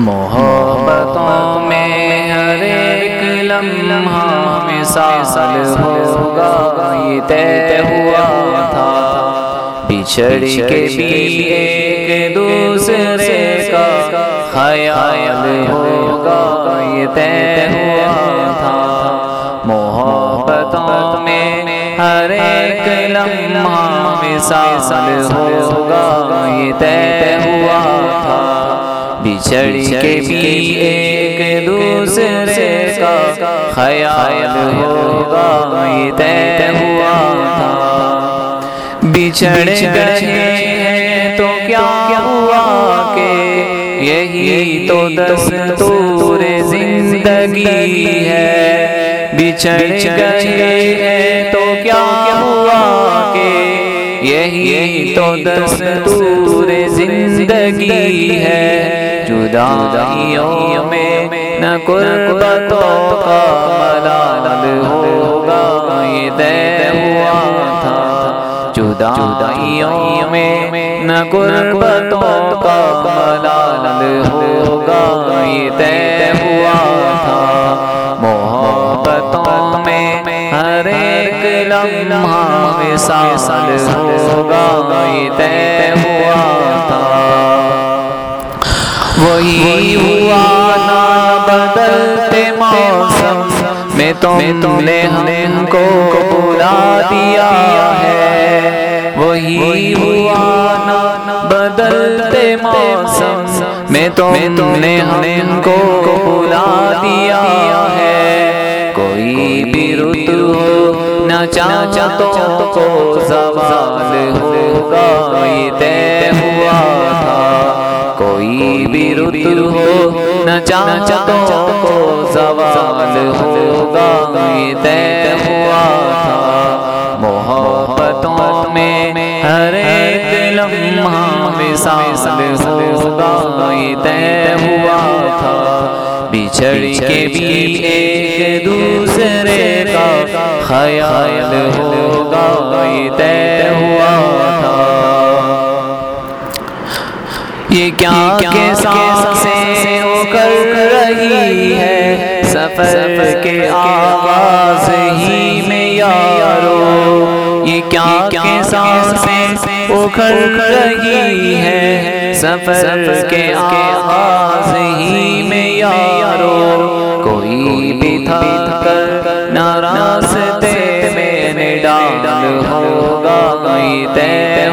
محبتوں میں ہر ایک لمحہ مثال ہوگا، یہ طے ہوا تھا۔ بچھڑ کے بھی ایک دوسرے کا خیال ہوگا، یہ طے ہوا تھا۔ محبتوں میں ہر ایک لمحہ مثال ہوگا، یہ طے بچھڑ کے بھی ایک دوسرے کا خیال ہوگا یہ طے ہوا تھا۔ بچھڑ گئے تو کیا ہوا کہ یہی تو دستور زندگی ہے۔ بچھڑ گئے تو کیا ہوا کہ یہی تو دستور زندگی ہے جدائیوں میں نہ قربتوں کا ملال ہوگا یہ دے ہوا تھا۔ جدائیوں میں نہ قربتوں کا ملال ہوگا یہ دے ہوا تھا۔ محبتوں میں ہر ایک لمحہ سال ہوگا یہ دے ہوا تھا وہی ہوا نا بدلتے موسم میں تم نے ہم کو بلا دیا ہے۔ وہی ہوا نا بدلتے موسم میں تم نے ہم کو بلا دیا ہے۔ کوئی بھی رت ہو نہ چاچا کو زوال ہوگا یہ تھا کوئی بھی رت ہو نہ چاچا کو زوال ہوگا یہ طے ہوا تھا۔ محبتوں میں ہر ایک لمحہ مثال ہوگا یہ طے ہوا تھا۔ بچھڑ کے بھی ایک دوسرے کا خیال ہوگا یہ طے یہ کیا کے سانسیں ہو کر رہی ہے؟ سفر کے آواز ہی میں یارو یہ کیا کے سانسیں اکھڑ رہی ہے؟ سفر کے آواز ہی میں یارو۔ کوئی بھی تھا کر ناراستے میں نے ڈال ہوگا یہ طے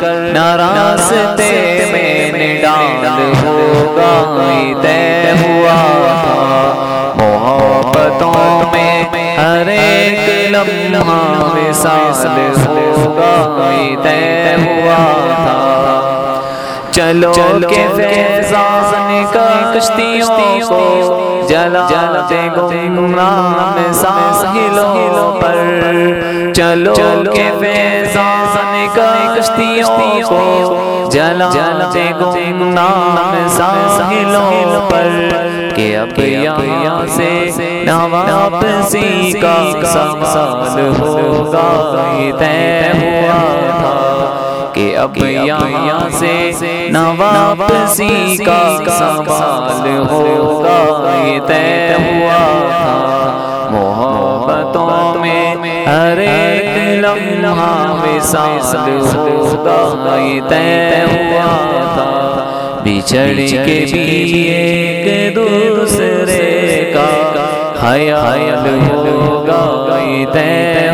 کر ناراستے میں نے ڈال ہوگا یہ طے ہوا۔ محبتوں میں ہر ایک لمحہ مثال ہوگا یہ طے ہوا تھا۔ چلو کے فیضان کا کشتیوں کو جلا جلتے گمراہ ساحلوں پر۔ چلو کے فیضان کا کشتیوں کو جلا جلتے گمراہ ساحلوں پر کہ اب یہاں سے نہ واپسی کا سوال ہوگا یہ طے ہوا تھا کہ اب یہاں سے نہ واپسی کا سوال ہوگا لمحہ مثال ہوگا یہ طے ہوا۔ تھا بچھڑ کے بھی ایک دوسرے کا حیال ہوگا یہ طے